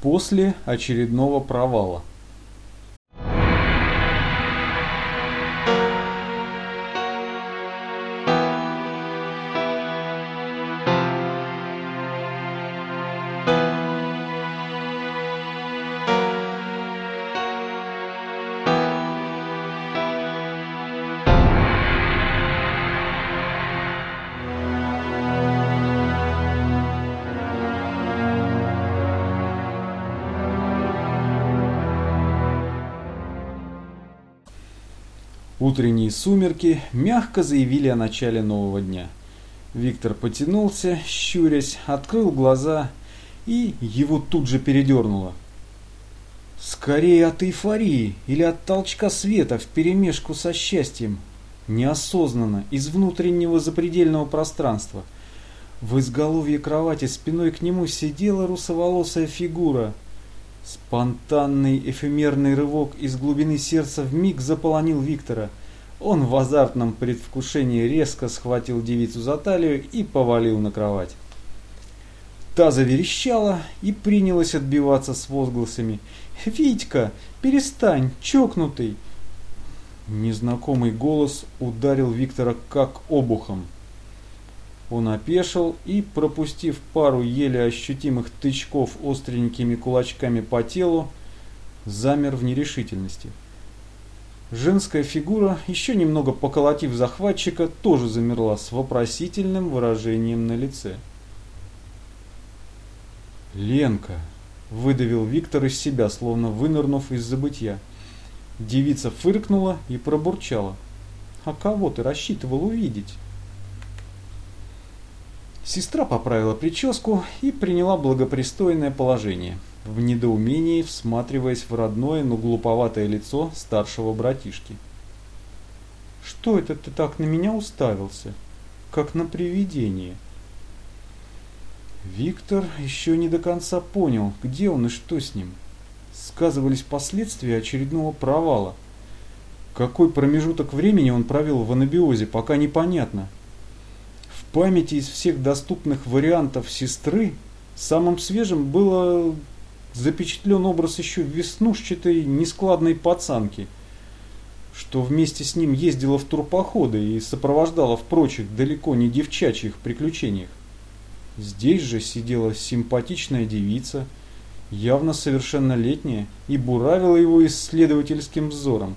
после очередного провала. Утренние сумерки мягко заявили о начале нового дня. Виктор потянулся, щурясь, открыл глаза, и его тут же передернуло. Скорее от эйфории или от толчка света вперемешку со счастьем. Неосознанно, из внутреннего запредельного пространства. В изголовье кровати спиной к нему сидела русоволосая фигура. Спонтанный эфемерный рывок из глубины сердца вмиг заполонил Виктора. Он в азартном предвкушении резко схватил девицу за талию и повалил на кровать. Та заверещала и принялась отбиваться с возгласами. «Витька, перестань, чокнутый!» Незнакомый голос ударил Виктора как обухом. Он опешил и, пропустив пару еле ощутимых тычков остренькими кулачками по телу, замер в нерешительности. Женская фигура, еще немного поколотив захватчика, тоже замерла с вопросительным выражением на лице. «Ленка!» – выдавил Виктор из себя, словно вынырнув из забытья. Девица фыркнула и пробурчала. «А кого ты рассчитывал увидеть?» Сестра поправила прическу и приняла благопристойное положение – в недоумении всматриваясь в родное, но глуповатое лицо старшего братишки. «Что это ты так на меня уставился? Как на привидение?» Виктор еще не до конца понял, где он и что с ним. Сказывались последствия очередного провала. Какой промежуток времени он провел в анабиозе, пока непонятно. Памяти из всех доступных вариантов сестры самым свежим было запечатлен образ еще веснушчатой, нескладной пацанки, что вместе с ним ездила в турпоходы и сопровождала в прочих далеко не девчачьих приключениях. Здесь же сидела симпатичная девица, явно совершеннолетняя, и буравила его исследовательским взором.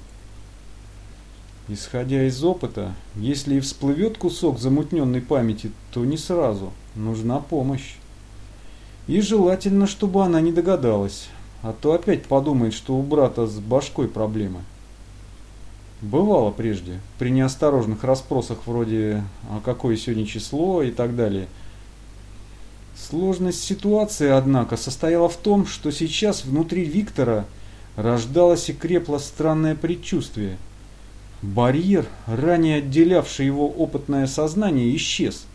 Исходя из опыта, если и всплывет кусок замутненной памяти, то не сразу, нужна помощь. И желательно, чтобы она не догадалась, а то опять подумает, что у брата с башкой проблемы. Бывало прежде, при неосторожных расспросах вроде «а какое сегодня число» и так далее. Сложность ситуации, однако, состояла в том, что сейчас внутри Виктора рождалось и крепло странное предчувствие. Барьер, ранее отделявший его опытное сознание, исчез.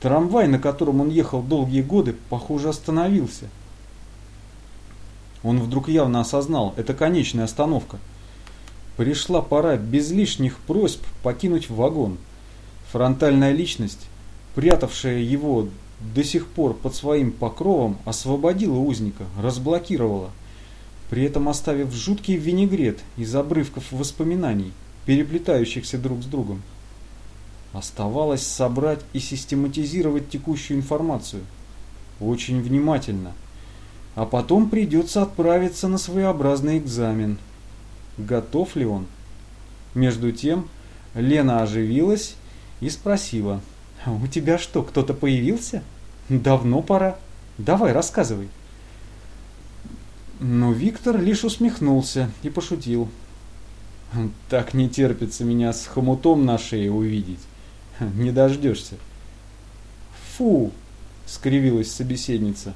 Трамвай, на котором он ехал долгие годы, похоже, остановился. Он вдруг явно осознал, это конечная остановка. Пришла пора без лишних просьб покинуть вагон. Фронтальная личность, прятавшая его до сих пор под своим покровом, освободила узника, разблокировала, при этом оставив жуткий винегрет из обрывков воспоминаний, переплетающихся друг с другом. Оставалось собрать и систематизировать текущую информацию. Очень внимательно. А потом придется отправиться на своеобразный экзамен. Готов ли он? Между тем, Лена оживилась и спросила. «У тебя что, кто-то появился? Давно пора. Давай, рассказывай». Но Виктор лишь усмехнулся и пошутил. «Так не терпится меня с хомутом на шее увидеть. Не дождешься. Фу, скривилась собеседница,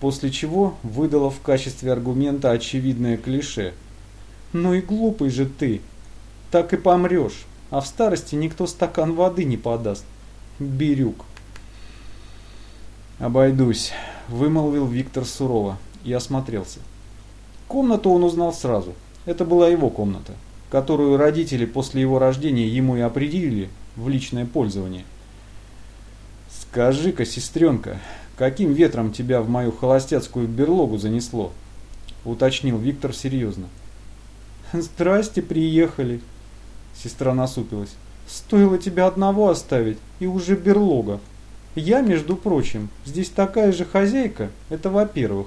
после чего выдала в качестве аргумента очевидное клише. Ну и глупый же ты. Так и помрешь, а в старости никто стакан воды не подаст. Бирюк. Обойдусь, вымолвил Виктор сурово и осмотрелся. Комнату он узнал сразу. Это была его комната, которую родители после его рождения ему и определили в личное пользование. «Скажи-ка, сестренка, каким ветром тебя в мою холостяцкую берлогу занесло?» — уточнил Виктор серьезно. «Здрасте, приехали!» Сестра насупилась. «Стоило тебя одного оставить, и уже берлога. Я, между прочим, здесь такая же хозяйка, это во-первых.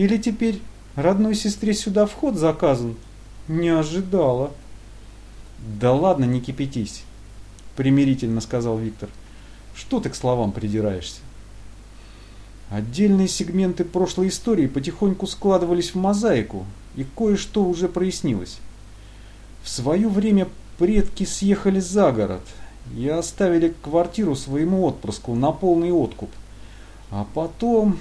Или теперь родной сестре сюда вход заказан? Не ожидала». «Да ладно, не кипятись», — примирительно сказал Виктор. «Что ты к словам придираешься?» Отдельные сегменты прошлой истории потихоньку складывались в мозаику, и кое-что уже прояснилось. В свое время предки съехали за город и оставили квартиру своему отпрыску на полный откуп. А потом...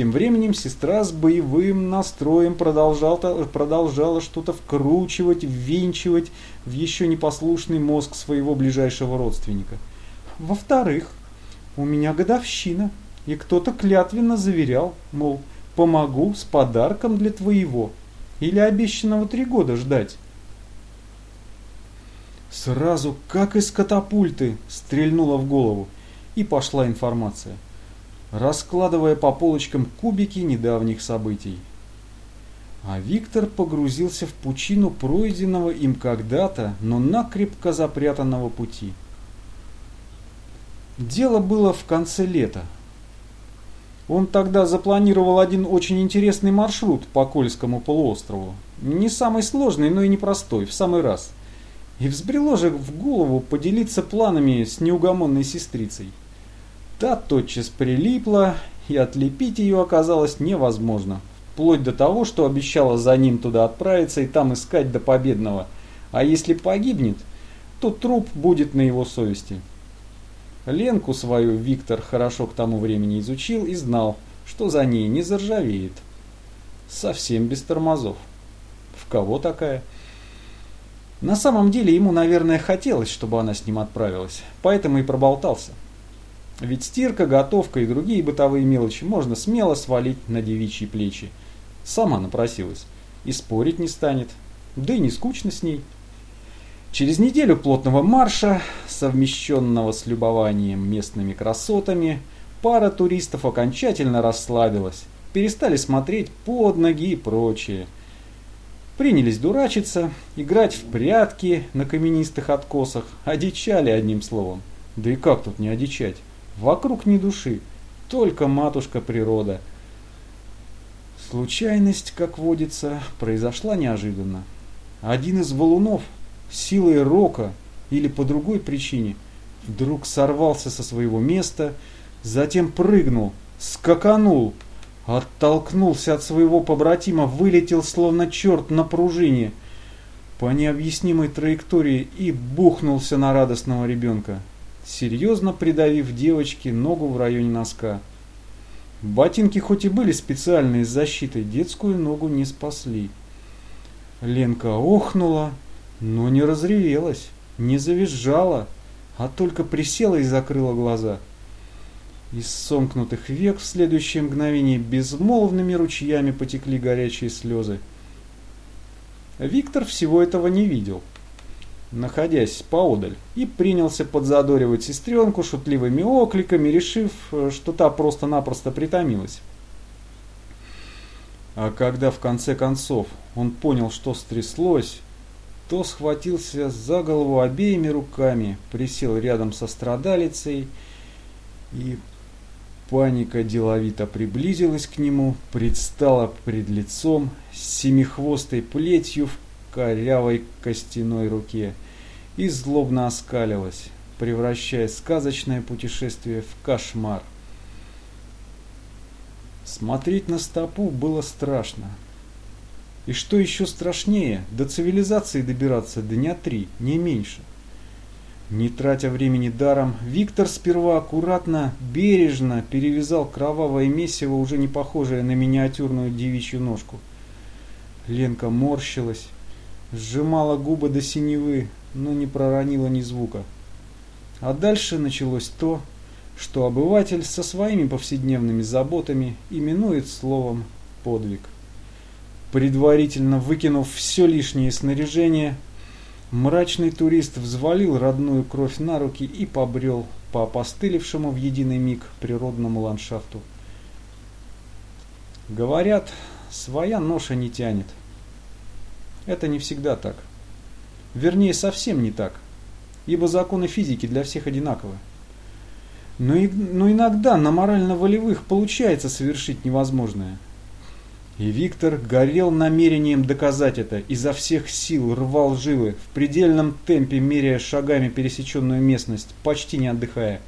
Тем временем сестра с боевым настроем продолжала, продолжала что-то вкручивать, ввинчивать в еще непослушный мозг своего ближайшего родственника. Во-вторых, у меня годовщина, и кто-то клятвенно заверял, мол, помогу с подарком для твоего. Или обещанного три года ждать. Сразу, как из катапульты, стрельнула в голову, и пошла информация, раскладывая по полочкам кубики недавних событий. А Виктор погрузился в пучину пройденного им когда-то, но накрепко запрятанного пути. Дело было в конце лета, он тогда запланировал один очень интересный маршрут по Кольскому полуострову. Не самый сложный, но и непростой, в самый раз. И взбрело же в голову поделиться планами с неугомонной сестрицей. Та тотчас прилипла, и отлепить ее оказалось невозможно. Вплоть до того, что обещала за ним туда отправиться и там искать до победного. А если погибнет, то труп будет на его совести. Ленку свою Виктор хорошо к тому времени изучил и знал, что за ней не заржавеет. Совсем без тормозов. В кого такая? На самом деле ему, наверное, хотелось, чтобы она с ним отправилась, поэтому и проболтался. Ведь стирка, готовка и другие бытовые мелочи можно смело свалить на девичьи плечи. Сама напросилась. И спорить не станет. Да и не скучно с ней. Через неделю плотного марша, совмещенного с любованием местными красотами, пара туристов окончательно расслабилась, перестали смотреть под ноги и прочее. Принялись дурачиться, играть в прятки на каменистых откосах, одичали одним словом. Да и как тут не одичать? Вокруг ни души, только матушка природа. Случайность, как водится, произошла неожиданно. Один из валунов – силой рока или по другой причине вдруг сорвался со своего места, затем прыгнул, скаканул, оттолкнулся от своего побратима, вылетел словно черт на пружине по необъяснимой траектории и бухнулся на радостного ребенка, серьезно придавив девочке ногу в районе носка. Ботинки хоть и были специальные с защитой, детскую ногу не спасли. Ленка охнула, но не разревелась, не завизжала, а только присела и закрыла глаза. Из сомкнутых век в следующее мгновение безмолвными ручьями потекли горячие слезы. Виктор всего этого не видел, находясь поодаль, и принялся подзадоривать сестренку шутливыми окликами, решив, что та просто-напросто притомилась. А когда в конце концов он понял, что стряслось, то схватился за голову обеими руками, присел рядом со страдалицей, и паника деловито приблизилась к нему, предстала пред лицом с семихвостой плетью в корявой костяной руке и злобно оскалилась, превращая сказочное путешествие в кошмар. Смотреть на стопу было страшно. И что еще страшнее, до цивилизации добираться дня три, не меньше. Не тратя времени даром, Виктор сперва аккуратно, бережно перевязал кровавое месиво, уже не похожее на миниатюрную девичью ножку. Ленка морщилась, сжимала губы до синевы, но не проронила ни звука. А дальше началось то, что обыватель со своими повседневными заботами именует словом «подвиг». Предварительно выкинув все лишнее снаряжение, Мрачный турист взвалил родную кровь на руки и побрел по опостылевшему в единый миг природному ландшафту. Говорят, своя ноша не тянет. Это не всегда так. Вернее, совсем не так, ибо законы физики для всех одинаковы. Но, и, но иногда на морально-волевых получается совершить невозможное. И Виктор горел намерением доказать это, изо всех сил рвал жилы, в предельном темпе меряя шагами пересеченную местность, почти не отдыхая,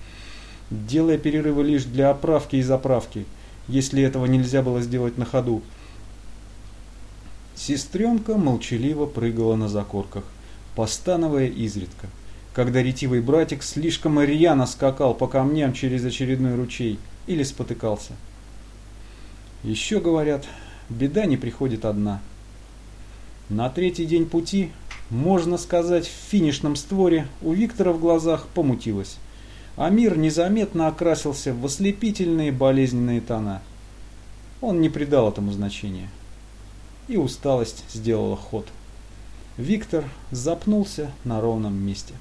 делая перерывы лишь для оправки и заправки, если этого нельзя было сделать на ходу. Сестренка молчаливо прыгала на закорках, постановая изредка когда ретивый братик слишком рьяно скакал по камням через очередной ручей или спотыкался. Еще говорят, беда не приходит одна. На третий день пути, можно сказать, в финишном створе у Виктора в глазах помутилось, а мир незаметно окрасился в ослепительные болезненные тона. Он не придал этому значения. И усталость сделала ход. Виктор запнулся на ровном месте.